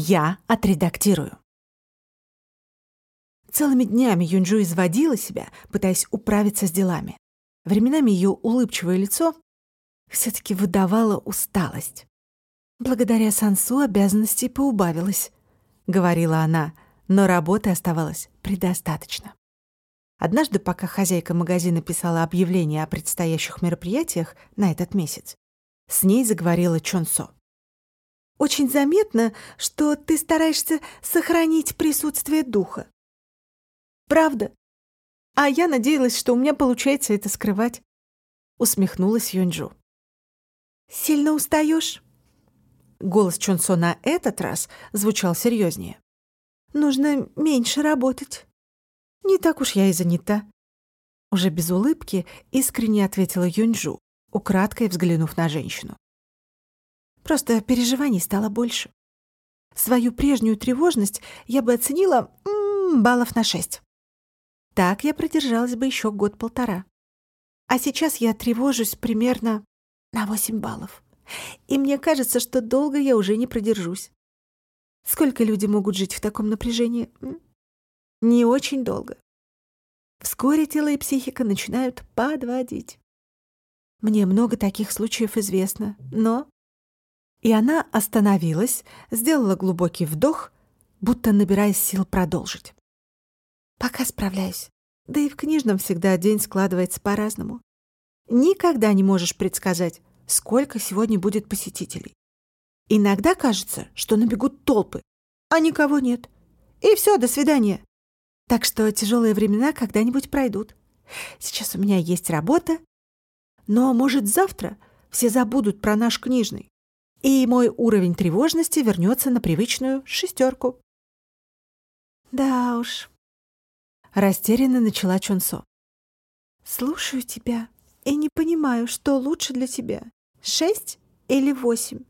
Я отредактирую. Целыми днями Юнджу изводила себя, пытаясь управиться с делами. Временами ее улыбчивое лицо все-таки выдавало усталость. «Благодаря Сансу обязанностей поубавилось», — говорила она, но работы оставалось предостаточно. Однажды, пока хозяйка магазина писала объявление о предстоящих мероприятиях на этот месяц, с ней заговорила Чонсо. «Очень заметно, что ты стараешься сохранить присутствие духа. Правда? А я надеялась, что у меня получается это скрывать», — усмехнулась Юнджу. «Сильно устаешь? Голос Чонсо на этот раз звучал серьезнее. «Нужно меньше работать». «Не так уж я и занята». Уже без улыбки искренне ответила Юнджу, украдкой взглянув на женщину. Просто переживаний стало больше. Свою прежнюю тревожность я бы оценила м -м, баллов на шесть. Так я продержалась бы еще год-полтора. А сейчас я тревожусь примерно на восемь баллов. И мне кажется, что долго я уже не продержусь. Сколько люди могут жить в таком напряжении? Не очень долго. Вскоре тело и психика начинают подводить. Мне много таких случаев известно, но... И она остановилась, сделала глубокий вдох, будто набираясь сил продолжить. Пока справляюсь. Да и в книжном всегда день складывается по-разному. Никогда не можешь предсказать, сколько сегодня будет посетителей. Иногда кажется, что набегут толпы, а никого нет. И все, до свидания. Так что тяжелые времена когда-нибудь пройдут. Сейчас у меня есть работа, но, может, завтра все забудут про наш книжный, и мой уровень тревожности вернется на привычную шестерку. Да уж. Растерянно начала Чонсо. Слушаю тебя и не понимаю, что лучше для тебя. Шесть или восемь?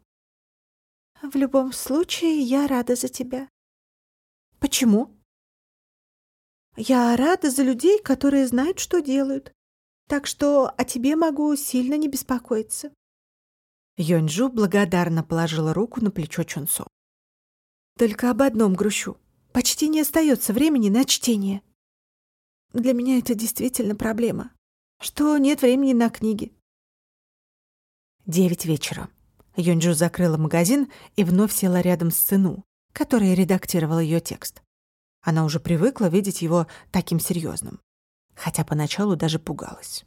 В любом случае, я рада за тебя. Почему? Я рада за людей, которые знают, что делают. Так что о тебе могу сильно не беспокоиться. Йонджу благодарно положила руку на плечо Чунсо. Только об одном грущу. Почти не остается времени на чтение. Для меня это действительно проблема. Что нет времени на книги. Девять вечера. Юнджу закрыла магазин и вновь села рядом с сыну, который редактировал ее текст. Она уже привыкла видеть его таким серьезным, хотя поначалу даже пугалась.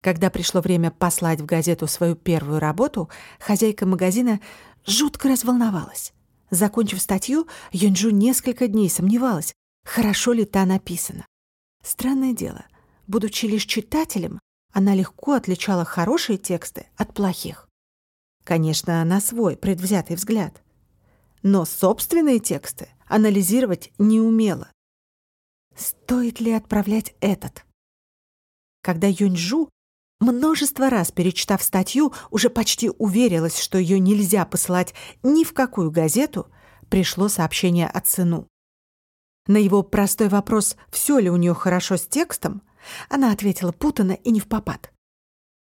Когда пришло время послать в газету свою первую работу, хозяйка магазина жутко разволновалась. Закончив статью, Юнджу несколько дней сомневалась, хорошо ли та написана. Странное дело, будучи лишь читателем, она легко отличала хорошие тексты от плохих. Конечно, на свой предвзятый взгляд. Но собственные тексты анализировать не умела. Стоит ли отправлять этот? Когда Юньжу, множество раз перечитав статью, уже почти уверилась, что ее нельзя посылать ни в какую газету, пришло сообщение от сыну. На его простой вопрос, все ли у нее хорошо с текстом, она ответила путанно и не в попад.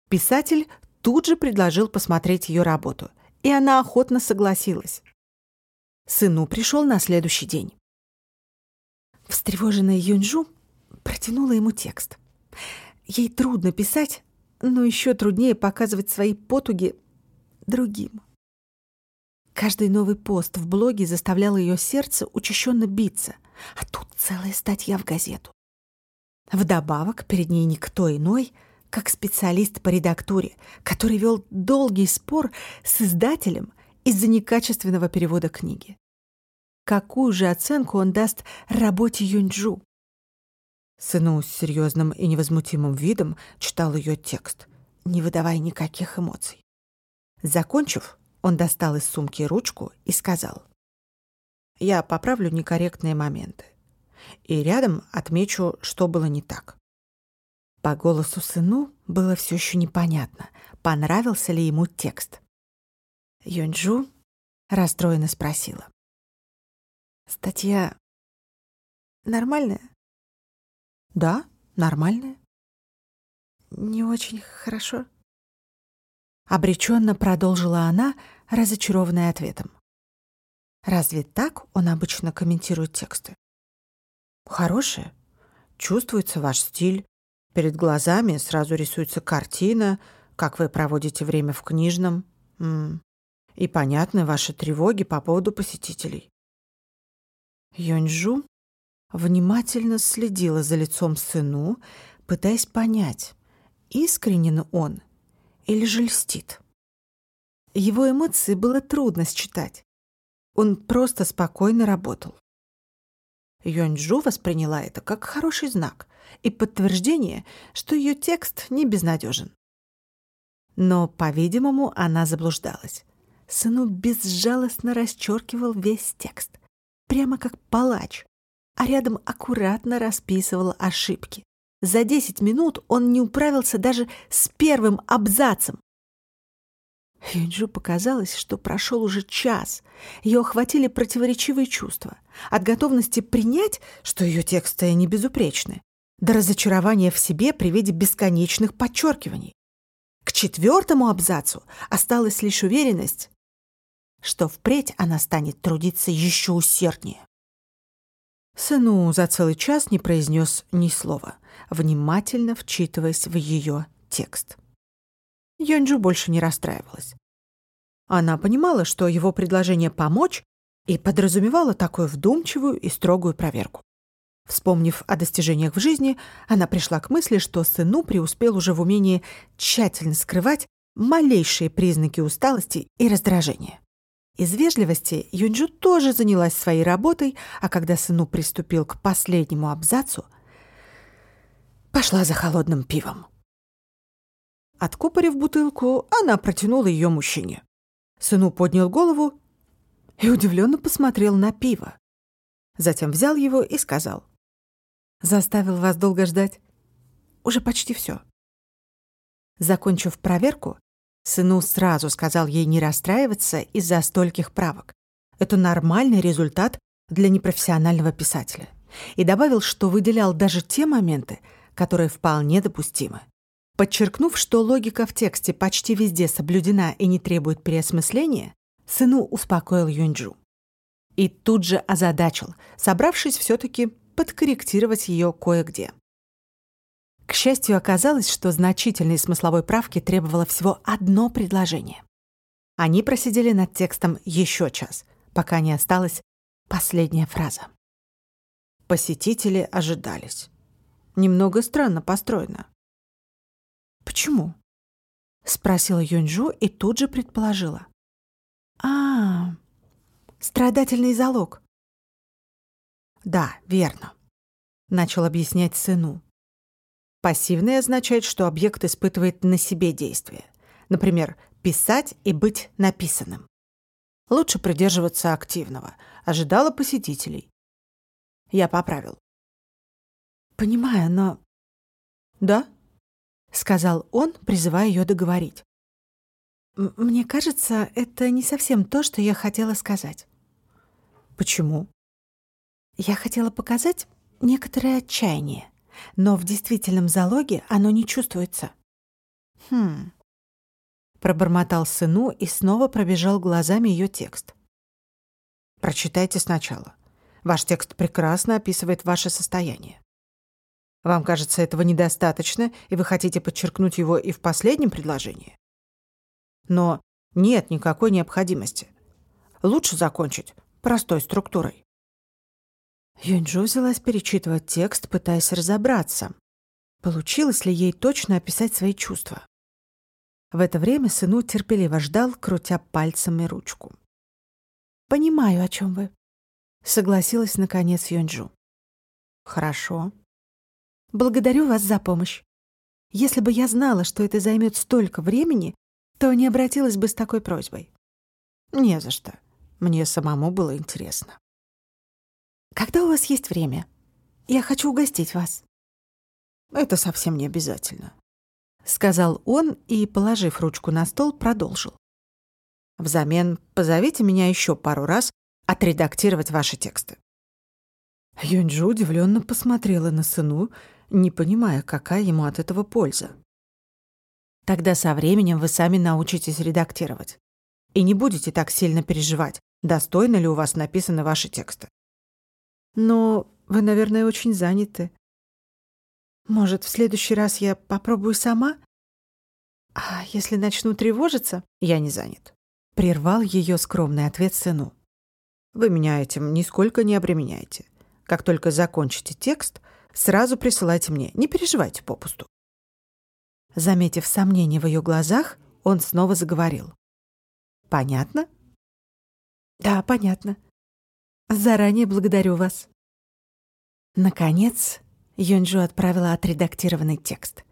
Писатель тут же предложил посмотреть ее работу, и она охотно согласилась. Сыну пришел на следующий день. Встревоженная Юньжу протянула ему текст. Ей трудно писать, но еще труднее показывать свои потуги другим. Каждый новый пост в блоге заставлял ее сердце учащенно биться, а тут целая статья в газету. Вдобавок, перед ней никто иной, как специалист по редактуре, который вел долгий спор с издателем из-за некачественного перевода книги. Какую же оценку он даст работе Юньчжу? Сыну с серьезным и невозмутимым видом читал ее текст, не выдавая никаких эмоций. Закончив, он достал из сумки ручку и сказал. «Я поправлю некорректные моменты и рядом отмечу, что было не так. По голосу сыну было все еще непонятно, понравился ли ему текст. Юнджу расстроенно спросила. «Статья нормальная?» «Да, нормальная». «Не очень хорошо?» Обреченно продолжила она, разочарованная ответом. Разве так он обычно комментирует тексты? Хорошие. Чувствуется ваш стиль. Перед глазами сразу рисуется картина, как вы проводите время в книжном. М -м. И понятны ваши тревоги по поводу посетителей. Йонджу внимательно следила за лицом сыну, пытаясь понять, искренен он или же льстит. Его эмоции было трудно считать. Он просто спокойно работал. Йонджу восприняла это как хороший знак и подтверждение, что ее текст не безнадежен. Но, по-видимому, она заблуждалась. Сыну безжалостно расчеркивал весь текст, прямо как палач, а рядом аккуратно расписывал ошибки. За 10 минут он не управился даже с первым абзацем. Юнджу показалось, что прошел уже час. Ее охватили противоречивые чувства. От готовности принять, что ее тексты не безупречны, до разочарования в себе при виде бесконечных подчеркиваний. К четвертому абзацу осталась лишь уверенность, что впредь она станет трудиться еще усерднее. Сыну за целый час не произнес ни слова, внимательно вчитываясь в ее текст. Йонджу больше не расстраивалась. Она понимала, что его предложение помочь и подразумевало такую вдумчивую и строгую проверку. Вспомнив о достижениях в жизни, она пришла к мысли, что сыну преуспел уже в умении тщательно скрывать малейшие признаки усталости и раздражения. Из вежливости Юнджу тоже занялась своей работой, а когда сыну приступил к последнему абзацу, пошла за холодным пивом. Откупорив бутылку, она протянула ее мужчине. Сыну поднял голову и удивленно посмотрел на пиво. Затем взял его и сказал. «Заставил вас долго ждать? Уже почти все. Закончив проверку, Сыну сразу сказал ей не расстраиваться из-за стольких правок. Это нормальный результат для непрофессионального писателя. И добавил, что выделял даже те моменты, которые вполне допустимы. Подчеркнув, что логика в тексте почти везде соблюдена и не требует переосмысления, сыну успокоил Юнджу. И тут же озадачил, собравшись все таки подкорректировать ее кое-где. К счастью, оказалось, что значительной смысловой правки требовало всего одно предложение. Они просидели над текстом еще час, пока не осталась последняя фраза. Посетители ожидались. Немного странно построено. «Почему?» — спросила Юньжу и тут же предположила. «А, страдательный залог». «Да, верно», — начал объяснять сыну. Пассивный означает, что объект испытывает на себе действие. Например, писать и быть написанным. Лучше придерживаться активного. Ожидала посетителей. Я поправил. «Понимаю, но...» «Да?» — сказал он, призывая ее договорить. «Мне кажется, это не совсем то, что я хотела сказать». «Почему?» «Я хотела показать некоторое отчаяние но в действительном залоге оно не чувствуется. Хм. Пробормотал сыну и снова пробежал глазами ее текст. Прочитайте сначала. Ваш текст прекрасно описывает ваше состояние. Вам кажется, этого недостаточно, и вы хотите подчеркнуть его и в последнем предложении? Но нет никакой необходимости. Лучше закончить простой структурой. Юньджу взялась перечитывать текст, пытаясь разобраться, получилось ли ей точно описать свои чувства. В это время сыну терпеливо ждал, крутя пальцами ручку. «Понимаю, о чем вы», — согласилась наконец Юньджу. «Хорошо. Благодарю вас за помощь. Если бы я знала, что это займет столько времени, то не обратилась бы с такой просьбой». «Не за что. Мне самому было интересно». Когда у вас есть время? Я хочу угостить вас». «Это совсем не обязательно», — сказал он и, положив ручку на стол, продолжил. «Взамен позовите меня еще пару раз отредактировать ваши тексты». Юнджу удивленно посмотрела на сыну, не понимая, какая ему от этого польза. «Тогда со временем вы сами научитесь редактировать. И не будете так сильно переживать, достойно ли у вас написаны ваши тексты. Но вы, наверное, очень заняты. Может, в следующий раз я попробую сама? А если начну тревожиться? Я не занят. Прервал ее скромный ответ сыну. Вы меня этим нисколько не обременяете. Как только закончите текст, сразу присылайте мне. Не переживайте попусту. Заметив сомнение в ее глазах, он снова заговорил. «Понятно?» «Да, понятно. Заранее благодарю вас». Наконец, Юнджу отправила отредактированный текст.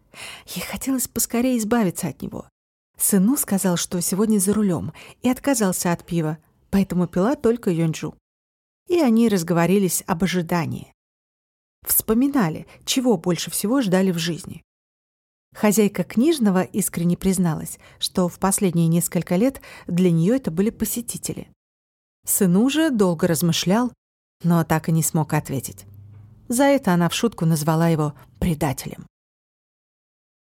Ей хотелось поскорее избавиться от него. Сыну сказал, что сегодня за рулем, и отказался от пива, поэтому пила только Юнджу. И они разговорились об ожидании. Вспоминали, чего больше всего ждали в жизни. Хозяйка книжного искренне призналась, что в последние несколько лет для нее это были посетители. Сын уже долго размышлял, но так и не смог ответить. За это она в шутку назвала его предателем.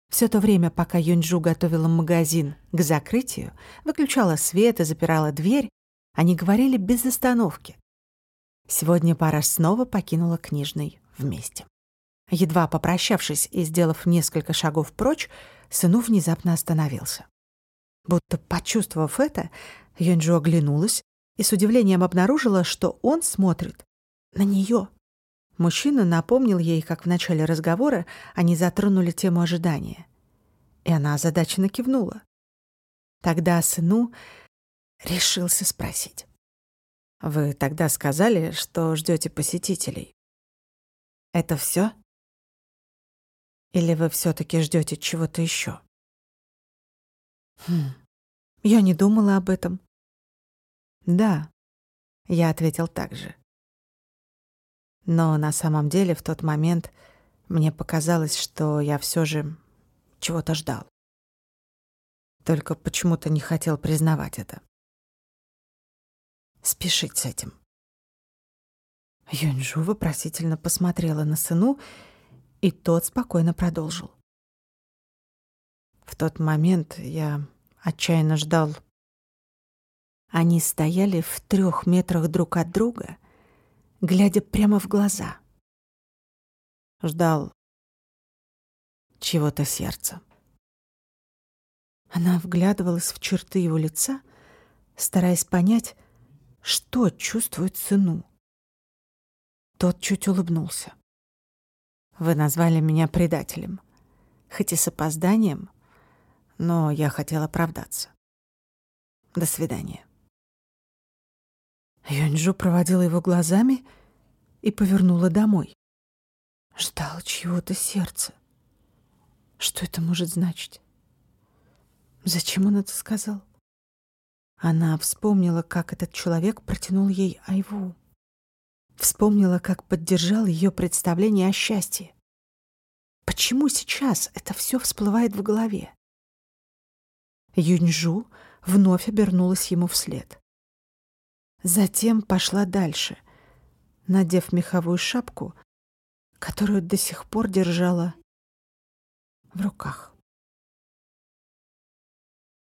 Все то время, пока Юнджу готовила магазин к закрытию, выключала свет и запирала дверь, они говорили без остановки. Сегодня пара снова покинула книжный вместе. Едва попрощавшись и сделав несколько шагов прочь, сыну внезапно остановился. Будто почувствовав это, Юнджу оглянулась и с удивлением обнаружила, что он смотрит на нее. Мужчина напомнил ей, как в начале разговора они затронули тему ожидания. И она озадаченно кивнула. Тогда сыну решился спросить. «Вы тогда сказали, что ждете посетителей. Это все? Или вы все-таки ждете чего-то еще? Хм, я не думала об этом. Да, я ответил так же. Но на самом деле в тот момент мне показалось, что я все же чего-то ждал. Только почему-то не хотел признавать это. Спешить с этим. Юньжу вопросительно посмотрела на сыну, и тот спокойно продолжил. В тот момент я отчаянно ждал. Они стояли в трех метрах друг от друга, глядя прямо в глаза. Ждал чего-то сердца. Она вглядывалась в черты его лица, стараясь понять, что чувствует сыну. Тот чуть улыбнулся. «Вы назвали меня предателем. Хоть и с опозданием, но я хотел оправдаться. До свидания». Юньжу проводила его глазами и повернула домой. Ждал чего-то сердце. Что это может значить? Зачем он это сказал? Она вспомнила, как этот человек протянул ей айву. Вспомнила, как поддержал ее представление о счастье. Почему сейчас это все всплывает в голове? Юньжу вновь обернулась ему вслед. Затем пошла дальше, надев меховую шапку, которую до сих пор держала в руках.